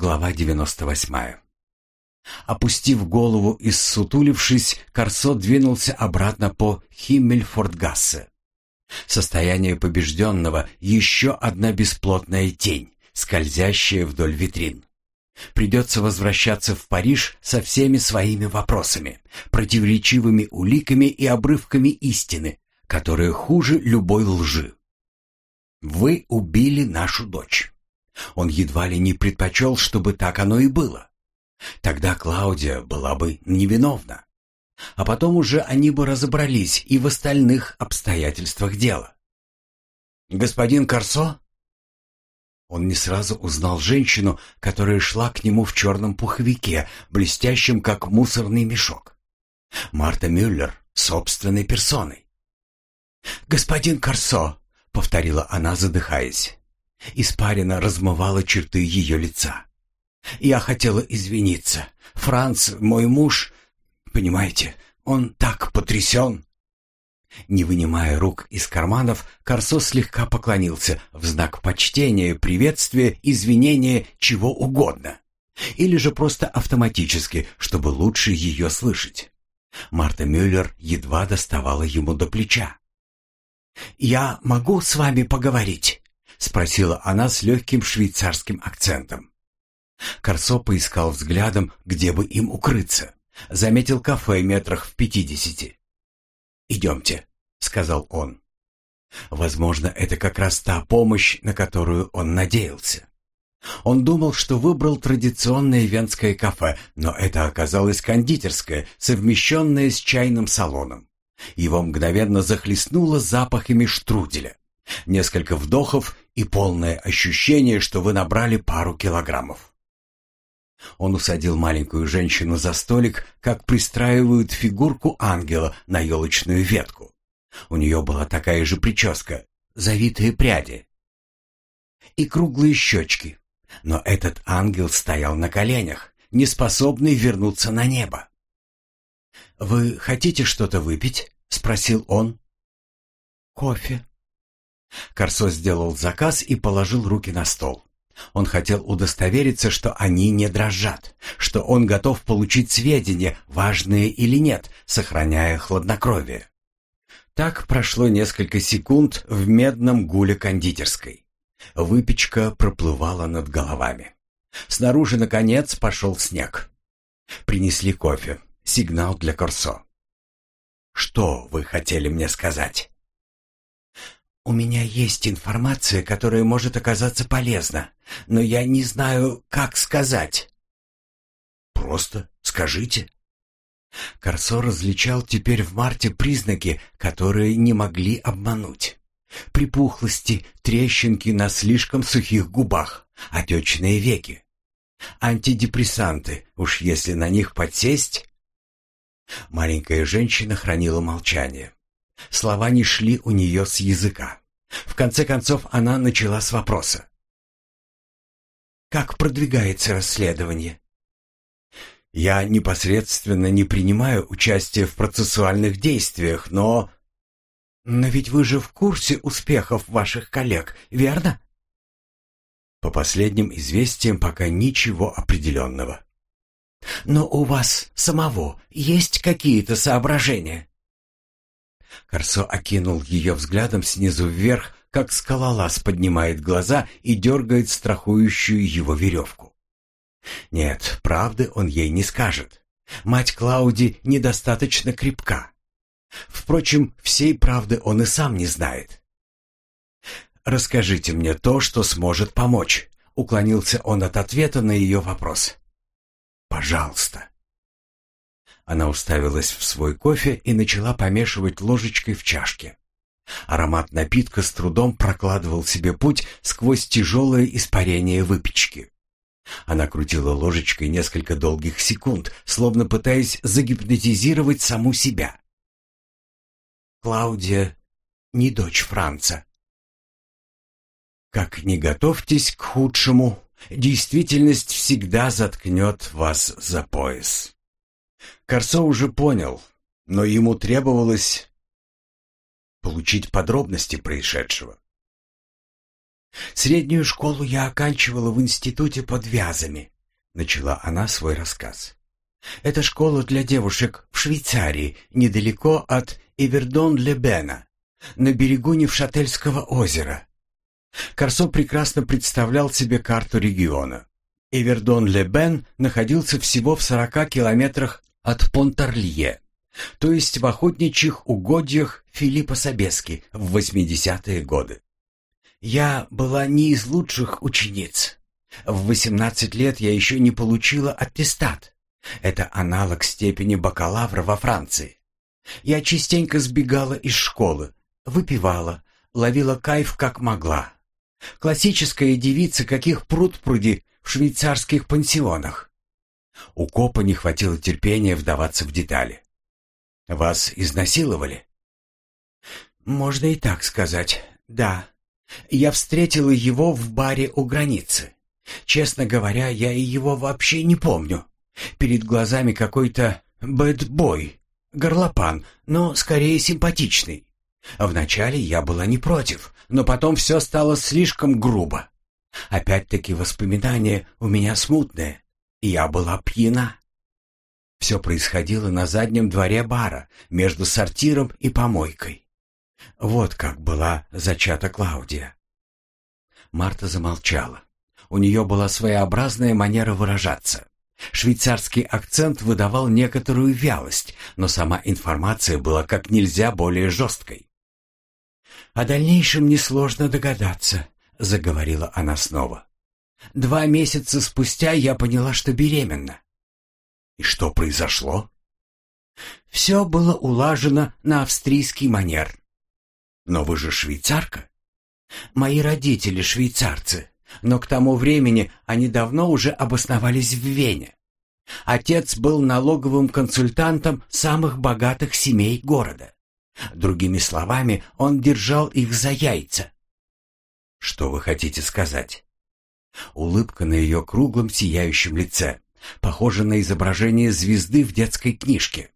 Глава 98. Опустив голову и ссутулившись, Корсо двинулся обратно по Химмельфортгассе. Состояние побежденного — еще одна бесплотная тень, скользящая вдоль витрин. Придется возвращаться в Париж со всеми своими вопросами, противоречивыми уликами и обрывками истины, которые хуже любой лжи. «Вы убили нашу дочь». Он едва ли не предпочел, чтобы так оно и было. Тогда Клаудия была бы невиновна. А потом уже они бы разобрались и в остальных обстоятельствах дела. «Господин Корсо?» Он не сразу узнал женщину, которая шла к нему в черном пуховике, блестящем, как мусорный мешок. Марта Мюллер собственной персоной. «Господин Корсо», — повторила она, задыхаясь. Испарина размывала черты ее лица. «Я хотела извиниться. Франц, мой муж, понимаете, он так потрясен». Не вынимая рук из карманов, Корсо слегка поклонился в знак почтения, приветствия, извинения, чего угодно. Или же просто автоматически, чтобы лучше ее слышать. Марта Мюллер едва доставала ему до плеча. «Я могу с вами поговорить?» — спросила она с легким швейцарским акцентом. Корсо поискал взглядом, где бы им укрыться. Заметил кафе метрах в пятидесяти. «Идемте», — сказал он. Возможно, это как раз та помощь, на которую он надеялся. Он думал, что выбрал традиционное венское кафе, но это оказалось кондитерское, совмещенное с чайным салоном. Его мгновенно захлестнуло запахами штруделя. Несколько вдохов и полное ощущение, что вы набрали пару килограммов. Он усадил маленькую женщину за столик, как пристраивают фигурку ангела на елочную ветку. У нее была такая же прическа, завитые пряди и круглые щечки. Но этот ангел стоял на коленях, неспособный вернуться на небо. «Вы хотите что-то выпить?» — спросил он. «Кофе». Корсо сделал заказ и положил руки на стол. Он хотел удостовериться, что они не дрожат, что он готов получить сведения, важные или нет, сохраняя хладнокровие. Так прошло несколько секунд в медном гуле кондитерской. Выпечка проплывала над головами. Снаружи, наконец, пошел снег. Принесли кофе. Сигнал для Корсо. «Что вы хотели мне сказать?» «У меня есть информация, которая может оказаться полезна, но я не знаю, как сказать». «Просто скажите». Корсо различал теперь в марте признаки, которые не могли обмануть. Припухлости, трещинки на слишком сухих губах, отечные веки. Антидепрессанты, уж если на них подсесть... Маленькая женщина хранила молчание. Слова не шли у нее с языка. В конце концов она начала с вопроса. «Как продвигается расследование?» «Я непосредственно не принимаю участие в процессуальных действиях, но...» «Но ведь вы же в курсе успехов ваших коллег, верно?» По последним известиям пока ничего определенного. «Но у вас самого есть какие-то соображения?» Корсо окинул ее взглядом снизу вверх, как скалолаз поднимает глаза и дергает страхующую его веревку. Нет, правды он ей не скажет. Мать Клауди недостаточно крепка. Впрочем, всей правды он и сам не знает. «Расскажите мне то, что сможет помочь», — уклонился он от ответа на ее вопрос. «Пожалуйста». Она уставилась в свой кофе и начала помешивать ложечкой в чашке. Аромат напитка с трудом прокладывал себе путь сквозь тяжелое испарение выпечки. Она крутила ложечкой несколько долгих секунд, словно пытаясь загипнотизировать саму себя. Клаудия не дочь Франца. Как не готовьтесь к худшему, действительность всегда заткнет вас за пояс. Корсо уже понял, но ему требовалось получить подробности происшедшего. Среднюю школу я оканчивала в институте под Вязами, начала она свой рассказ. Это школа для девушек в Швейцарии, недалеко от Эвердон-Лебена, на берегу Невшательского озера. Корсо прекрасно представлял себе карту региона. Эвердон-Лебен находился всего в 40 километрах от Понтарлье, то есть в охотничьих угодьях Филиппа Собески в 80-е годы. Я была не из лучших учениц. В 18 лет я еще не получила аттестат. Это аналог степени бакалавра во Франции. Я частенько сбегала из школы, выпивала, ловила кайф как могла. Классическая девица, каких пруд-пруди в швейцарских пансионах. У копа не хватило терпения вдаваться в детали. Вас изнасиловали? Можно и так сказать. Да. Я встретила его в баре у границы. Честно говоря, я и его вообще не помню. Перед глазами какой-то бэтбой, горлопан, но скорее симпатичный. Вначале я была не против, но потом все стало слишком грубо. Опять-таки воспоминания у меня смутные. Я была пьяна. Все происходило на заднем дворе бара, между сортиром и помойкой. Вот как была зачата Клаудия. Марта замолчала. У нее была своеобразная манера выражаться. Швейцарский акцент выдавал некоторую вялость, но сама информация была как нельзя более жесткой. «О дальнейшем несложно догадаться», — заговорила она снова. «Два месяца спустя я поняла, что беременна». «И что произошло?» «Все было улажено на австрийский манер». «Но вы же швейцарка?» «Мои родители швейцарцы, но к тому времени они давно уже обосновались в Вене. Отец был налоговым консультантом самых богатых семей города. Другими словами, он держал их за яйца. Что вы хотите сказать? Улыбка на ее круглом сияющем лице, похожа на изображение звезды в детской книжке.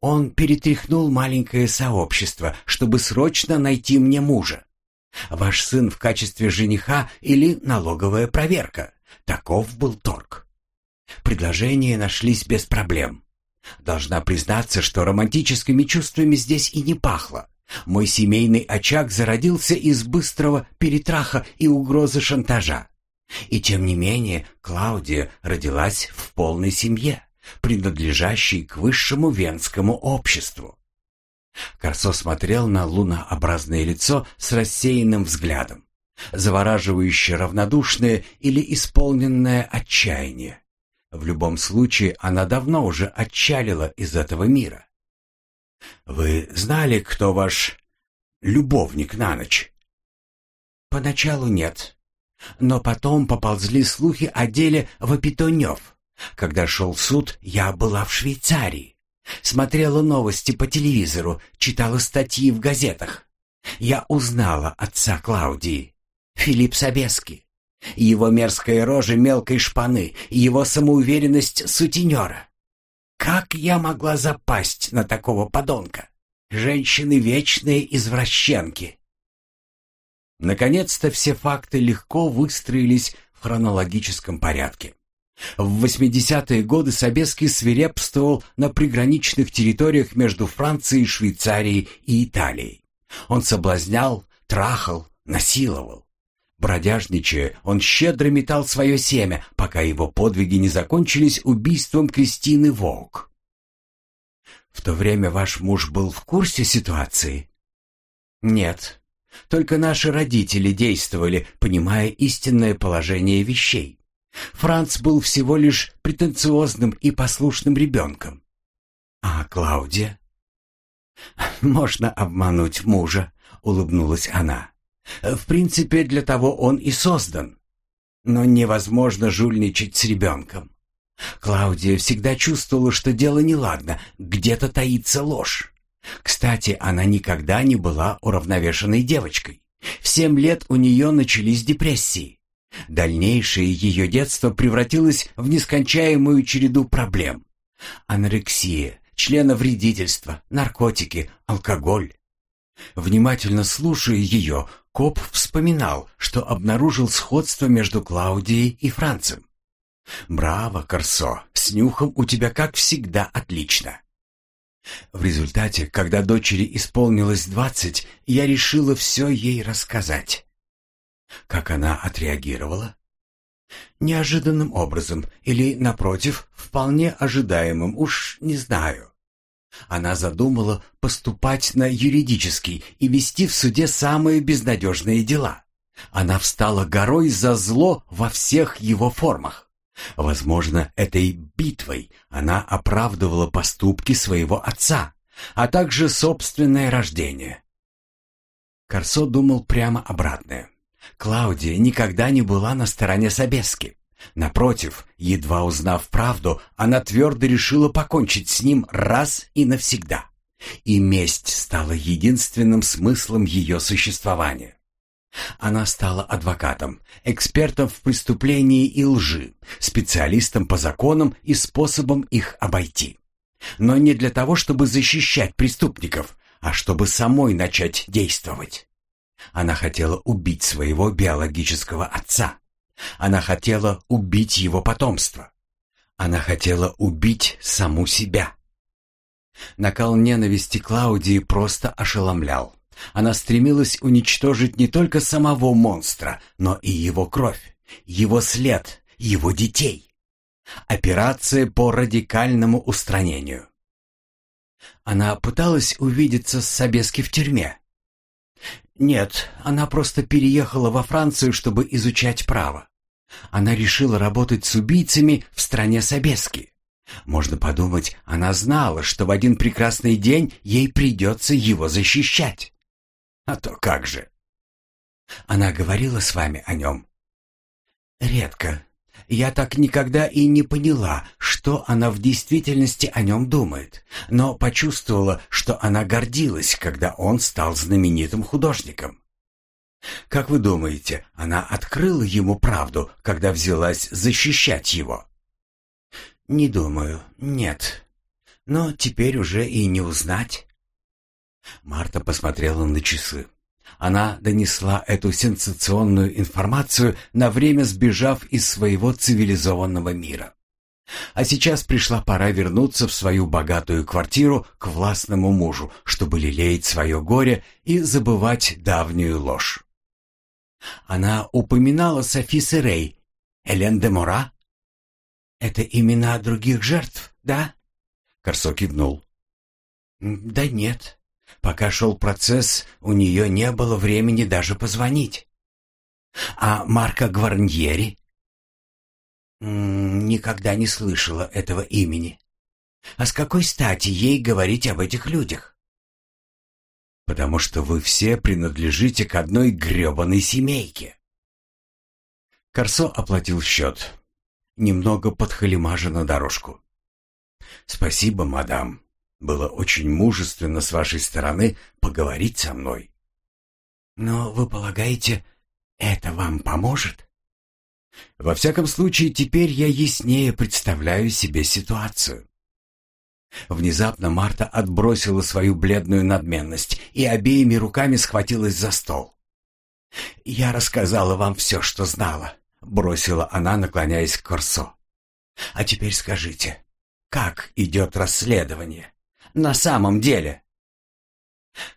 Он перетряхнул маленькое сообщество, чтобы срочно найти мне мужа. Ваш сын в качестве жениха или налоговая проверка. Таков был торг. Предложения нашлись без проблем. Должна признаться, что романтическими чувствами здесь и не пахло. Мой семейный очаг зародился из быстрого перетраха и угрозы шантажа. И тем не менее Клаудия родилась в полной семье, принадлежащей к высшему венскому обществу. Корсо смотрел на лунообразное лицо с рассеянным взглядом, завораживающе равнодушное или исполненное отчаяние. В любом случае, она давно уже отчалила из этого мира. «Вы знали, кто ваш любовник на ночь?» «Поначалу нет. Но потом поползли слухи о деле Вапитонев. Когда шел суд, я была в Швейцарии. Смотрела новости по телевизору, читала статьи в газетах. Я узнала отца Клаудии, Филипп Собески. Его мерзкая рожа мелкой шпаны, его самоуверенность сутенера. Как я могла запасть на такого подонка? Женщины вечные извращенки. Наконец-то все факты легко выстроились в хронологическом порядке. В 80-е годы Собеский свирепствовал на приграничных территориях между Францией, Швейцарией и Италией. Он соблазнял, трахал, насиловал. Бродяжничая, он щедро метал свое семя, пока его подвиги не закончились убийством Кристины Волк. В то время ваш муж был в курсе ситуации? Нет. Только наши родители действовали, понимая истинное положение вещей. Франц был всего лишь претенциозным и послушным ребенком. А Клаудия? Можно обмануть мужа, улыбнулась она. В принципе, для того он и создан. Но невозможно жульничать с ребенком. Клаудия всегда чувствовала, что дело неладно, где-то таится ложь. Кстати, она никогда не была уравновешенной девочкой. В семь лет у нее начались депрессии. Дальнейшее ее детство превратилось в нескончаемую череду проблем. Анорексия, членовредительство, наркотики, алкоголь. Внимательно слушая ее, Коп вспоминал, что обнаружил сходство между Клаудией и Францем. «Браво, Корсо, с нюхом у тебя, как всегда, отлично». В результате, когда дочери исполнилось двадцать, я решила все ей рассказать. Как она отреагировала? Неожиданным образом или, напротив, вполне ожидаемым, уж не знаю. Она задумала поступать на юридический и вести в суде самые безнадежные дела. Она встала горой за зло во всех его формах. Возможно, этой битвой она оправдывала поступки своего отца, а также собственное рождение. Корсо думал прямо обратное. Клаудия никогда не была на стороне Собески. Напротив, едва узнав правду, она твердо решила покончить с ним раз и навсегда. И месть стала единственным смыслом ее существования. Она стала адвокатом, экспертом в преступлении и лжи, специалистом по законам и способам их обойти. Но не для того, чтобы защищать преступников, а чтобы самой начать действовать. Она хотела убить своего биологического отца. Она хотела убить его потомство. Она хотела убить саму себя. Накал ненависти Клаудии просто ошеломлял. Она стремилась уничтожить не только самого монстра, но и его кровь, его след, его детей. Операция по радикальному устранению. Она пыталась увидеться с Собески в тюрьме. Нет, она просто переехала во Францию, чтобы изучать право. Она решила работать с убийцами в стране Собески. Можно подумать, она знала, что в один прекрасный день ей придется его защищать. А то как же? Она говорила с вами о нем? Редко. Я так никогда и не поняла, что она в действительности о нем думает, но почувствовала, что она гордилась, когда он стал знаменитым художником. Как вы думаете, она открыла ему правду, когда взялась защищать его? Не думаю, нет. Но теперь уже и не узнать. Марта посмотрела на часы. Она донесла эту сенсационную информацию, на время сбежав из своего цивилизованного мира. А сейчас пришла пора вернуться в свою богатую квартиру к властному мужу, чтобы лелеять свое горе и забывать давнюю ложь. Она упоминала Софи Серей, Элен де Мора. «Это имена других жертв, да?» Корсо кивнул. «Да нет. Пока шел процесс, у нее не было времени даже позвонить. А Марка Гварньери? Никогда не слышала этого имени. А с какой стати ей говорить об этих людях? Потому что вы все принадлежите к одной гребаной семейке. Корсо оплатил счет. Немного подхалимажа на дорожку. «Спасибо, мадам. Было очень мужественно с вашей стороны поговорить со мной. Но вы полагаете, это вам поможет? Во всяком случае, теперь я яснее представляю себе ситуацию. Внезапно Марта отбросила свою бледную надменность и обеими руками схватилась за стол. «Я рассказала вам все, что знала», — бросила она, наклоняясь к Корсо. «А теперь скажите, как идет расследование?» На самом деле?»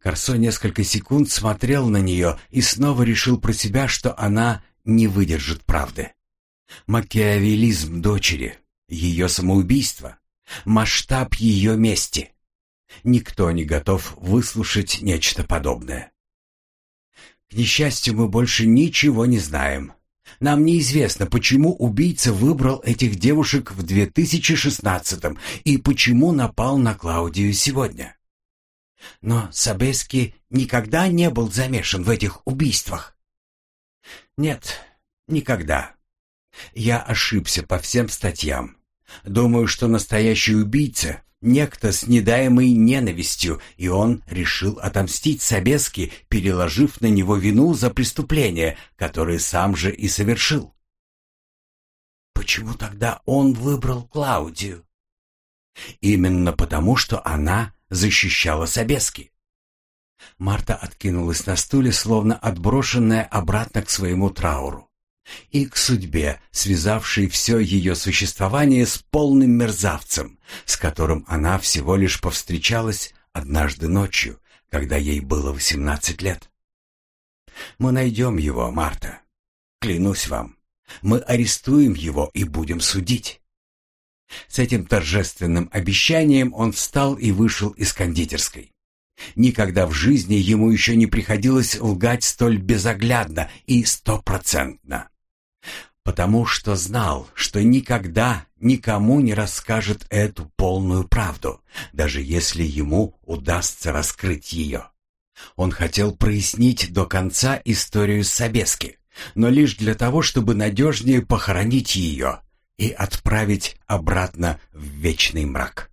Корсо несколько секунд смотрел на нее и снова решил про себя, что она не выдержит правды. Макиавелизм дочери, ее самоубийство, масштаб ее мести. Никто не готов выслушать нечто подобное. К несчастью, мы больше ничего не знаем. Нам неизвестно, почему убийца выбрал этих девушек в 2016 и почему напал на Клаудию сегодня. Но Сабески никогда не был замешан в этих убийствах. Нет, никогда. Я ошибся по всем статьям. Думаю, что настоящий убийца некто с недаемой ненавистью, и он решил отомстить Собески, переложив на него вину за преступление, которое сам же и совершил. Почему тогда он выбрал Клаудию? Именно потому, что она защищала Собески. Марта откинулась на стуле, словно отброшенная обратно к своему трауру. И к судьбе, связавшей все ее существование с полным мерзавцем, с которым она всего лишь повстречалась однажды ночью, когда ей было восемнадцать лет. «Мы найдем его, Марта. Клянусь вам. Мы арестуем его и будем судить». С этим торжественным обещанием он встал и вышел из кондитерской. Никогда в жизни ему еще не приходилось лгать столь безоглядно и стопроцентно. Потому что знал, что никогда никому не расскажет эту полную правду, даже если ему удастся раскрыть ее. Он хотел прояснить до конца историю Собески, но лишь для того, чтобы надежнее похоронить ее и отправить обратно в вечный мрак.